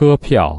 车票。